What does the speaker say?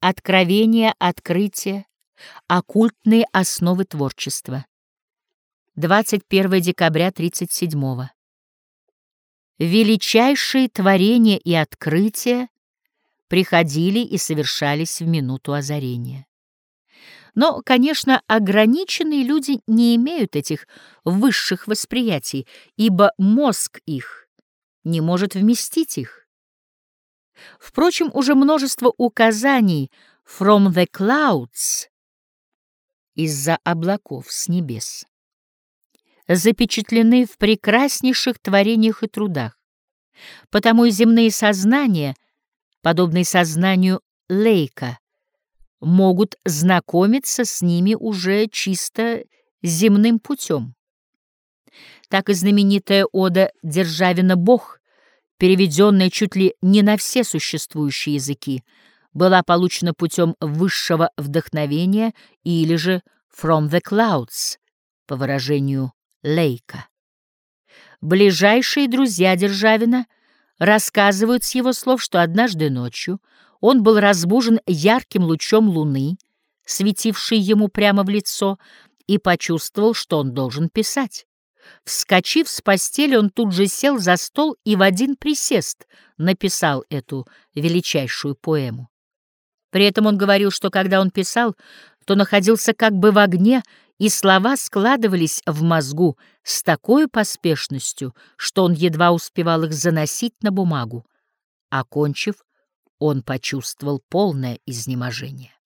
Откровение, открытие, оккультные основы творчества. 21 декабря 37 -го. Величайшие творения и открытия приходили и совершались в минуту озарения. Но, конечно, ограниченные люди не имеют этих высших восприятий, ибо мозг их не может вместить их. Впрочем, уже множество указаний «from the clouds» из-за облаков с небес запечатлены в прекраснейших творениях и трудах. Потому и земные сознания, подобные сознанию Лейка, могут знакомиться с ними уже чисто земным путем. Так и знаменитая ода Державина «Бог», переведенная чуть ли не на все существующие языки, была получена путем высшего вдохновения или же «from the clouds», по выражению Лейка. Ближайшие друзья Державина рассказывают с его слов, что однажды ночью он был разбужен ярким лучом луны, светившей ему прямо в лицо, и почувствовал, что он должен писать. Вскочив с постели, он тут же сел за стол и в один присест написал эту величайшую поэму. При этом он говорил, что когда он писал, то находился как бы в огне, и слова складывались в мозгу с такой поспешностью, что он едва успевал их заносить на бумагу. Окончив, он почувствовал полное изнеможение.